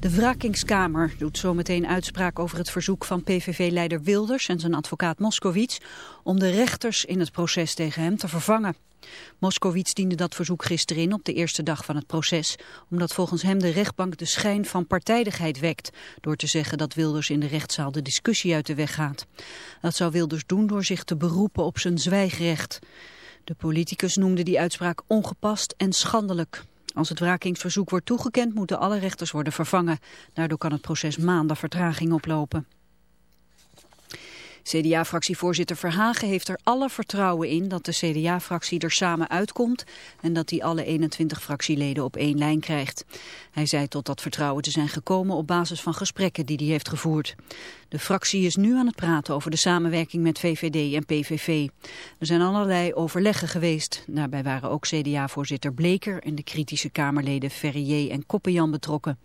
De wrakingskamer doet zometeen uitspraak over het verzoek van PVV-leider Wilders en zijn advocaat Moskowitz om de rechters in het proces tegen hem te vervangen. Moskowitz diende dat verzoek gisteren in op de eerste dag van het proces, omdat volgens hem de rechtbank de schijn van partijdigheid wekt, door te zeggen dat Wilders in de rechtszaal de discussie uit de weg gaat. Dat zou Wilders doen door zich te beroepen op zijn zwijgrecht. De politicus noemde die uitspraak ongepast en schandelijk. Als het wrakingsverzoek wordt toegekend moeten alle rechters worden vervangen. Daardoor kan het proces maanden vertraging oplopen. CDA-fractievoorzitter Verhagen heeft er alle vertrouwen in dat de CDA-fractie er samen uitkomt en dat hij alle 21 fractieleden op één lijn krijgt. Hij zei tot dat vertrouwen te zijn gekomen op basis van gesprekken die hij heeft gevoerd. De fractie is nu aan het praten over de samenwerking met VVD en PVV. Er zijn allerlei overleggen geweest. Daarbij waren ook CDA-voorzitter Bleker en de kritische Kamerleden Ferrier en Koppenjan betrokken.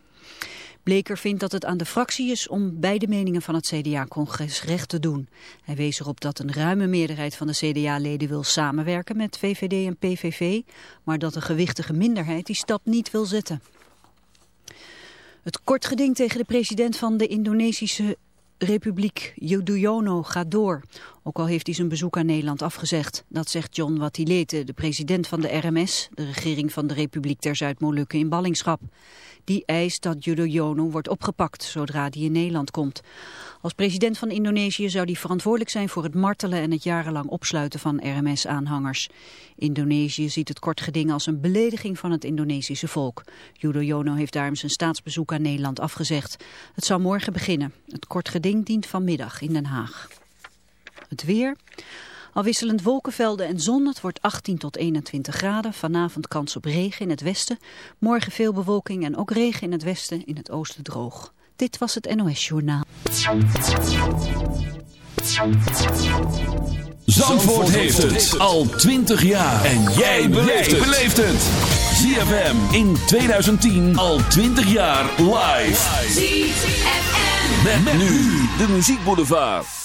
Bleker vindt dat het aan de fractie is om beide meningen van het CDA-congres recht te doen. Hij wees erop dat een ruime meerderheid van de CDA-leden wil samenwerken met VVD en PVV, maar dat een gewichtige minderheid die stap niet wil zetten. Het kort geding tegen de president van de Indonesische Republiek Yudhoyono gaat door. Ook al heeft hij zijn bezoek aan Nederland afgezegd. Dat zegt John Watilete, de president van de RMS, de regering van de Republiek der Zuid-Molukken in ballingschap. Die eist dat Yudhoyono wordt opgepakt zodra die in Nederland komt. Als president van Indonesië zou hij verantwoordelijk zijn voor het martelen en het jarenlang opsluiten van RMS-aanhangers. Indonesië ziet het kort geding als een belediging van het Indonesische volk. Yudhoyono heeft daarom zijn staatsbezoek aan Nederland afgezegd. Het zou morgen beginnen. Het kort geding dient vanmiddag in Den Haag. Het weer... Afwisselend wolkenvelden en zon, het wordt 18 tot 21 graden. Vanavond kans op regen in het westen. Morgen veel bewolking en ook regen in het westen, in het oosten droog. Dit was het NOS Journaal. Zandvoort heeft het al 20 jaar. En jij beleeft het. ZFM in 2010 al 20 jaar live. ZFM. Met, nu de muziekboulevard. Baby,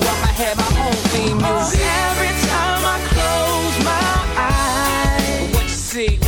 I'ma have my own theme music. Oh, every time I close my eyes, What you see? What you see,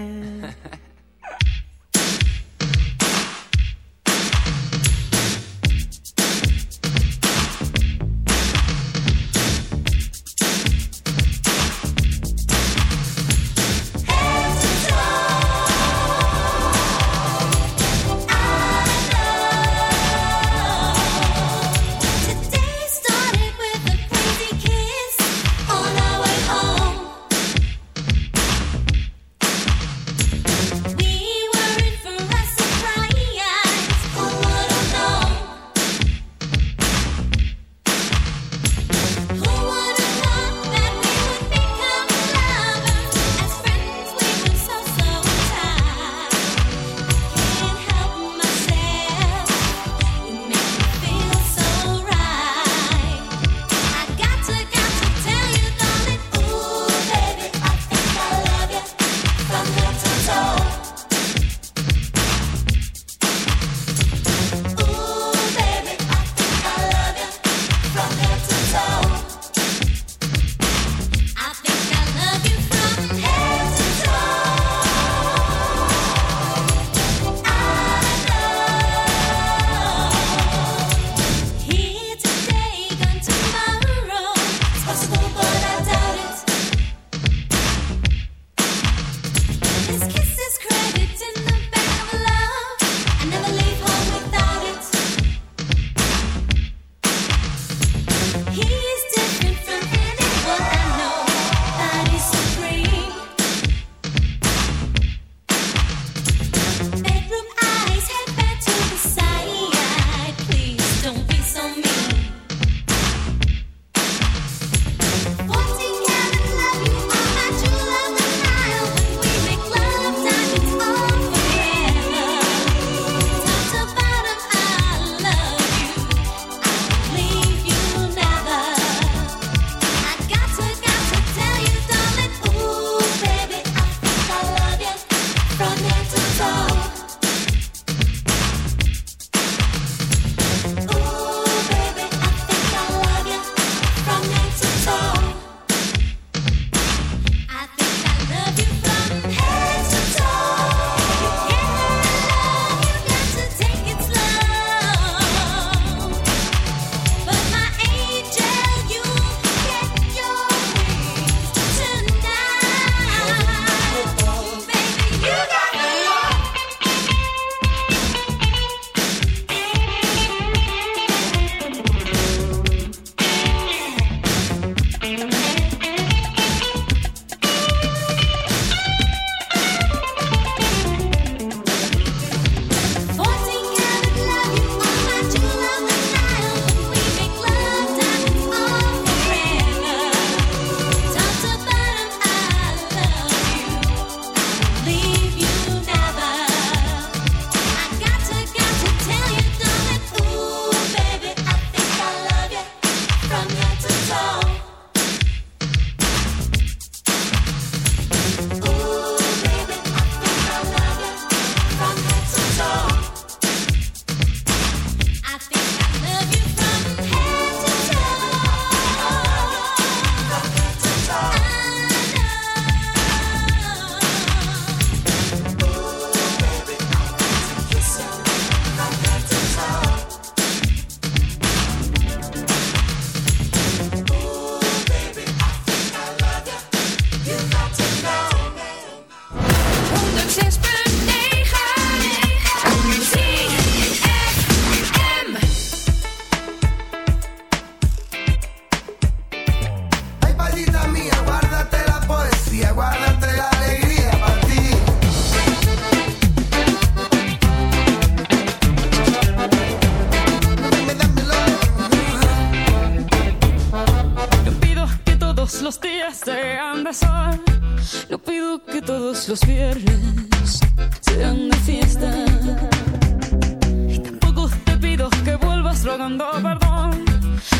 No pido que todos los viernes sean de fiesta. Y tampoco te pido que vuelvas rogando perdón.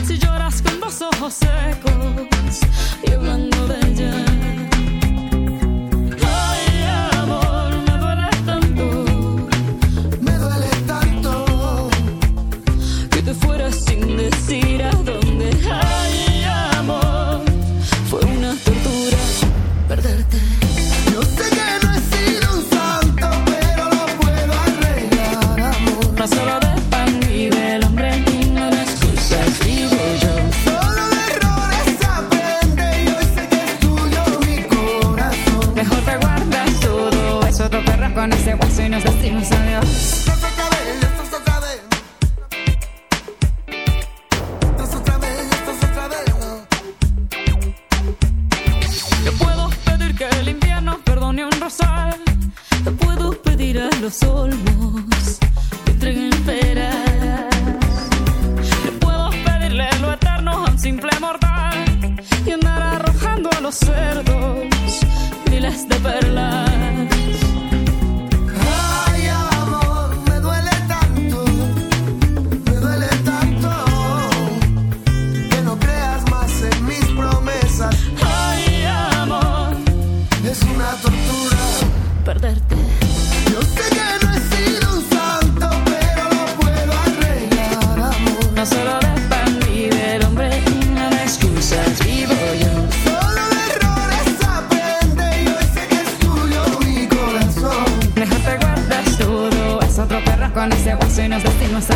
Si lloras con dos ojos secos y hablando de ella. Fuera sin decir a. seems on your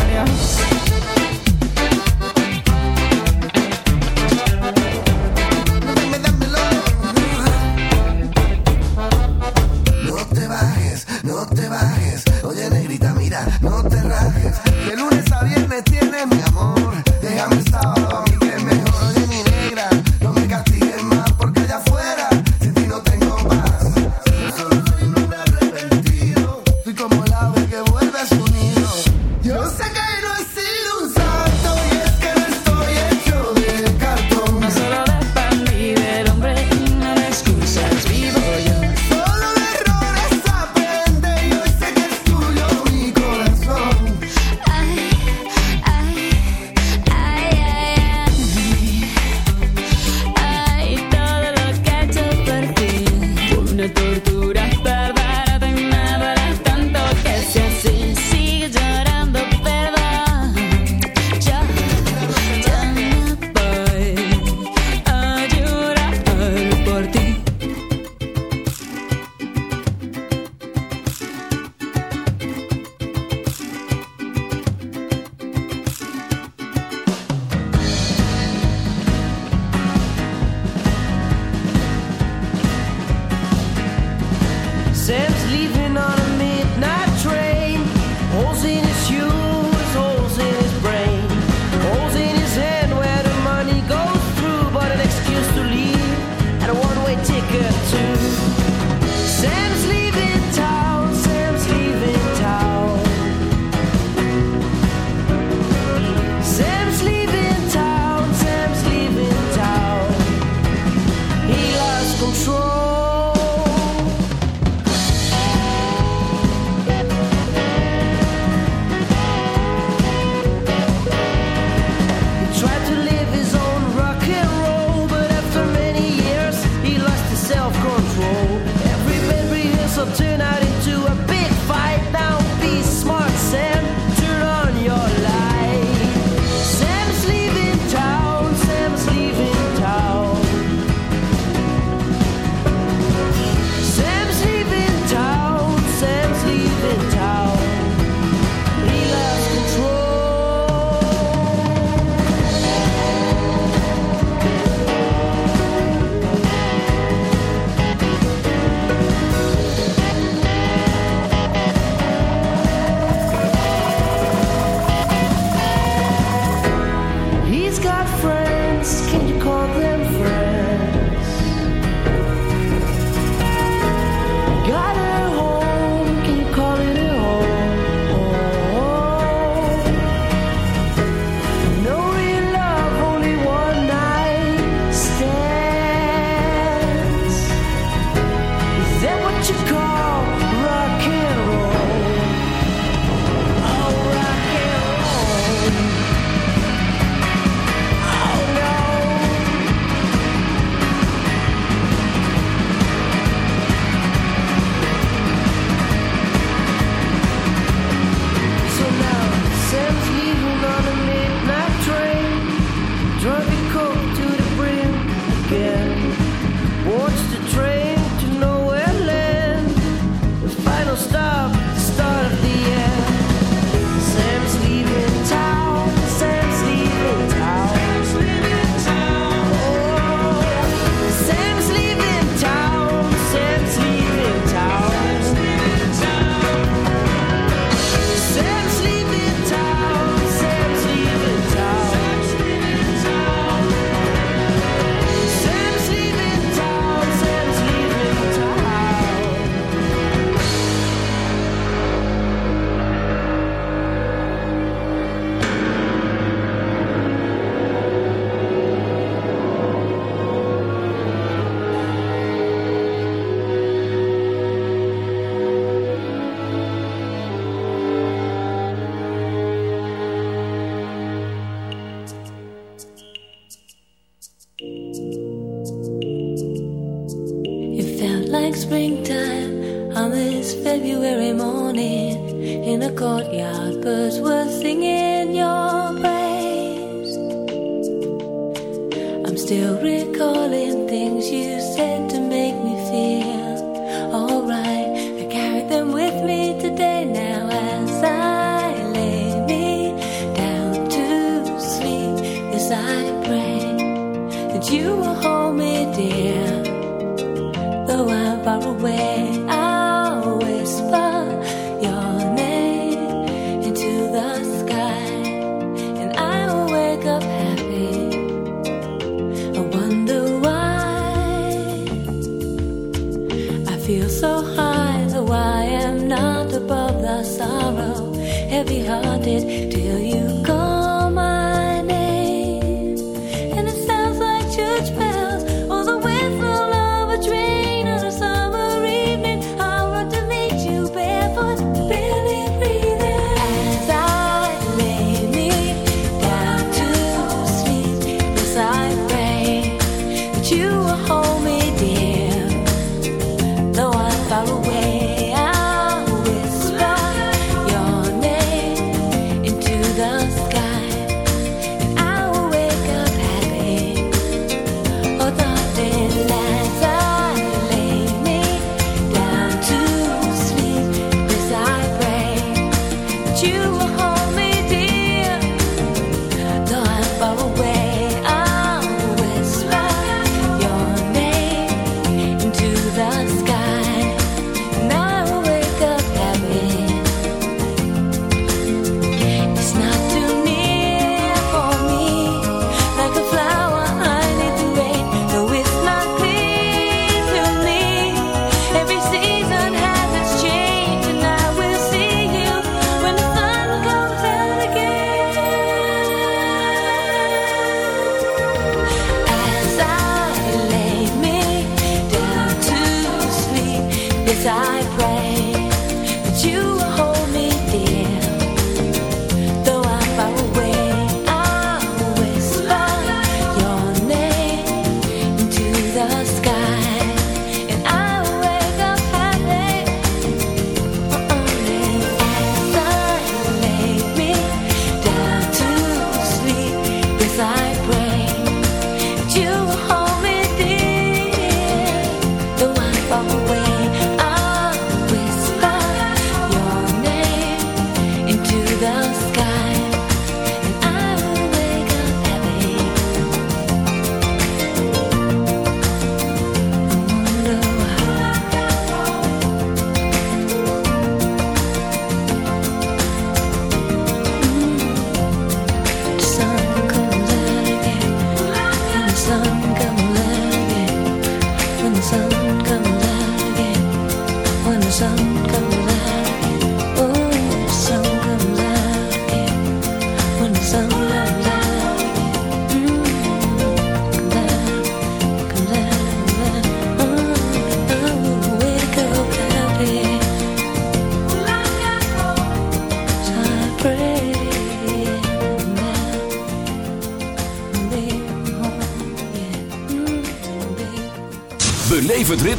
contemporâneas.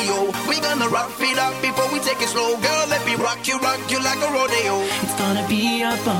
radio. We gonna rock it up before we take it slow, girl. Let me rock you, rock you like a rodeo. It's gonna be a bump.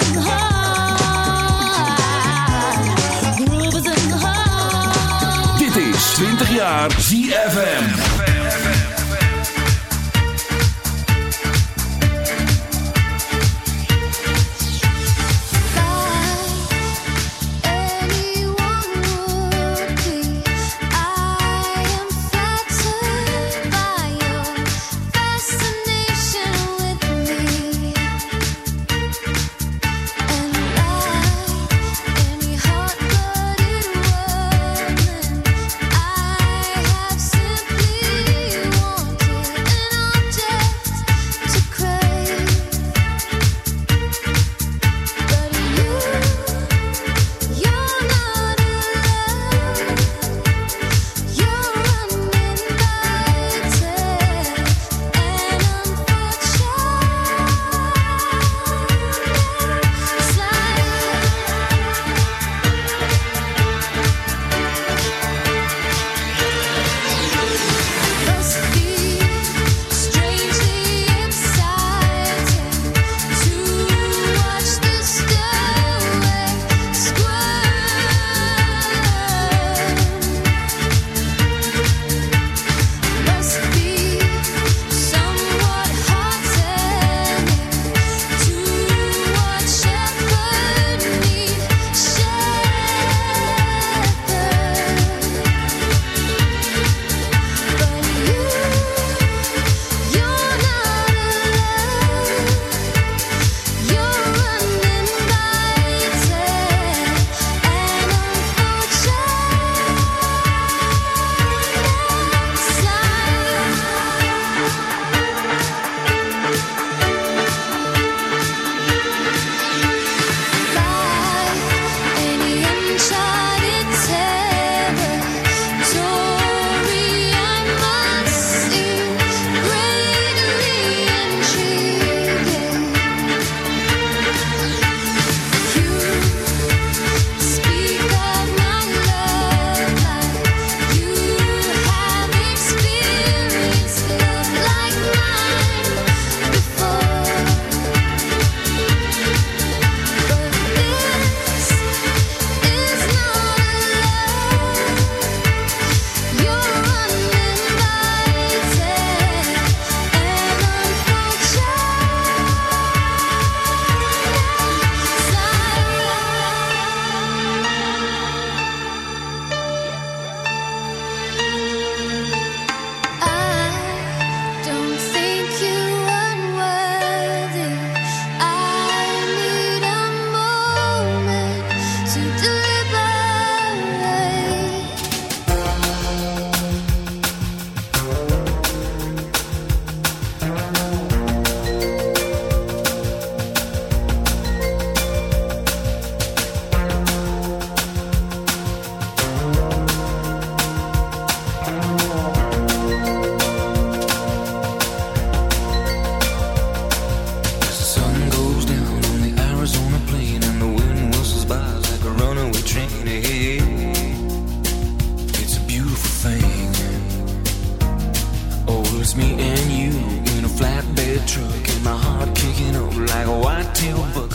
my heart kicking up like a white-tailed buck.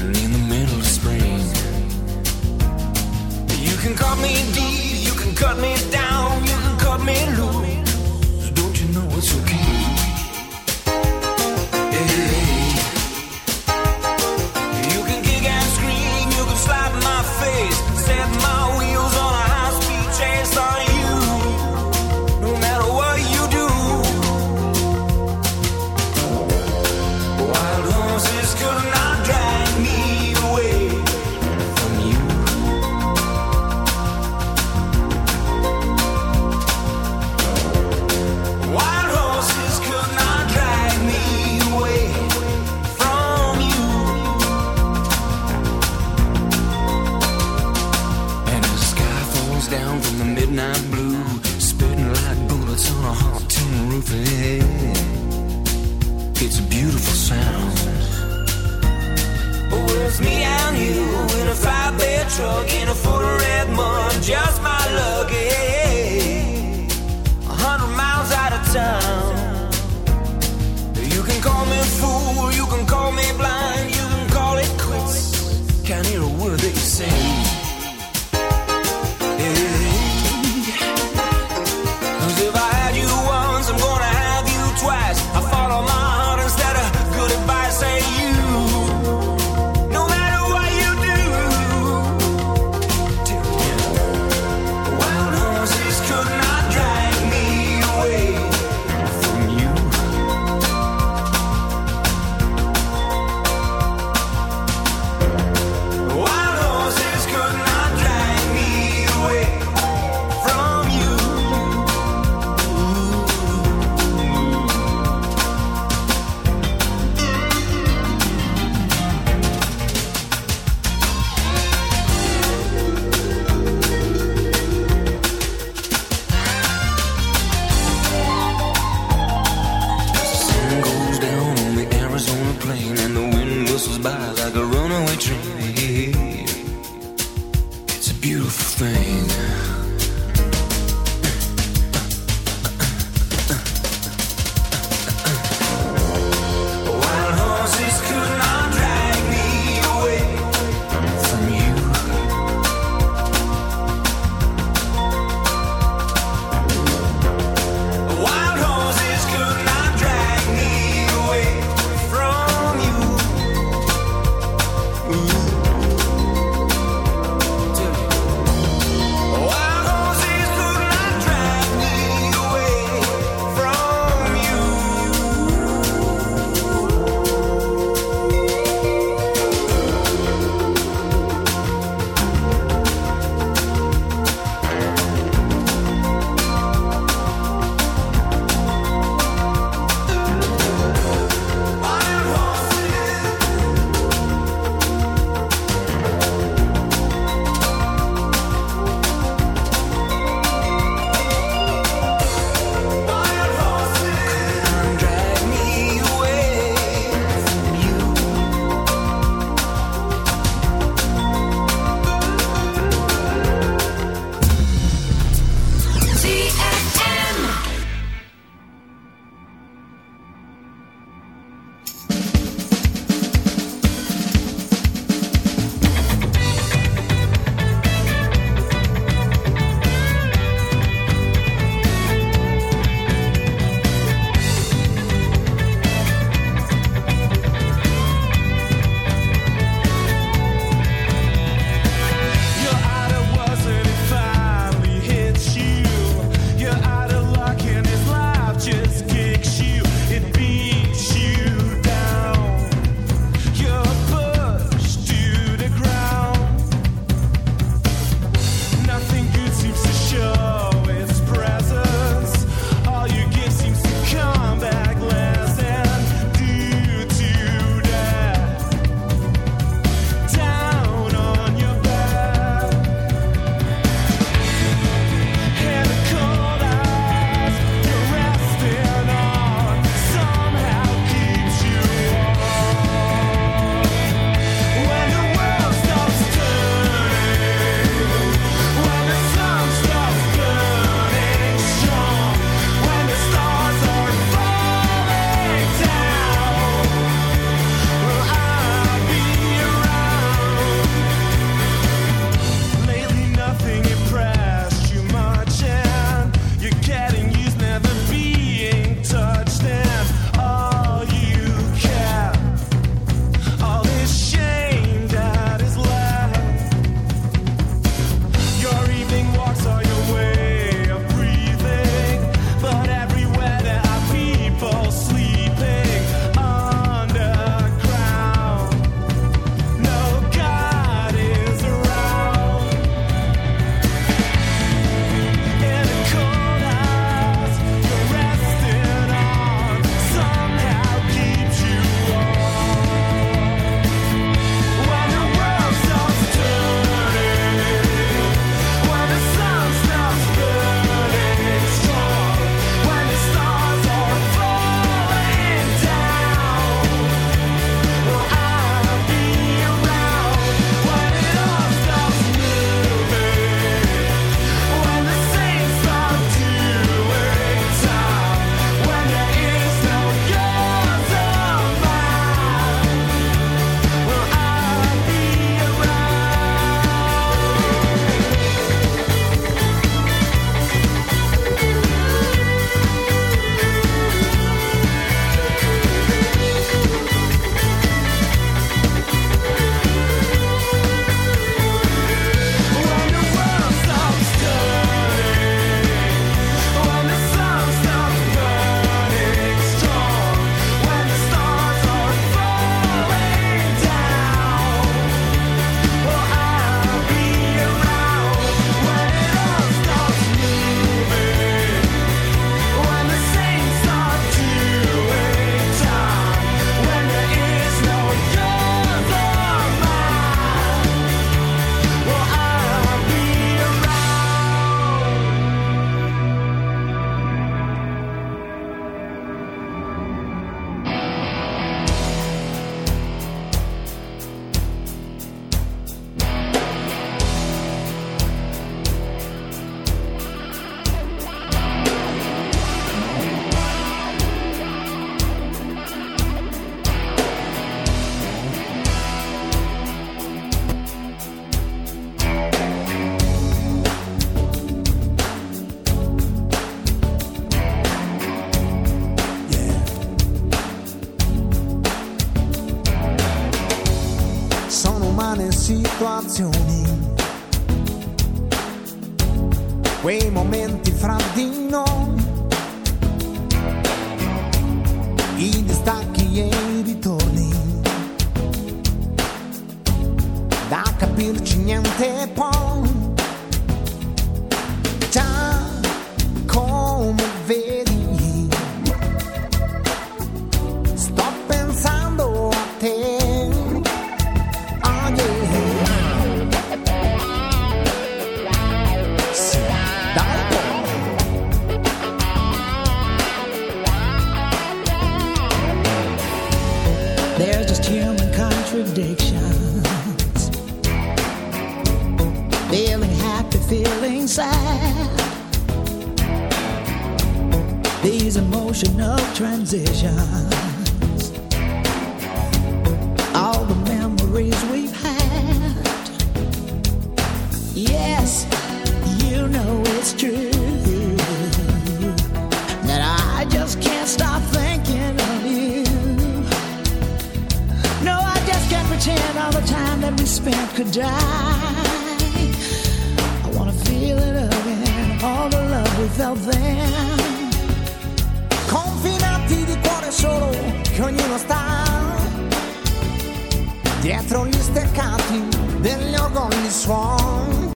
And in the middle of spring, you can cut me deep, you can cut me down.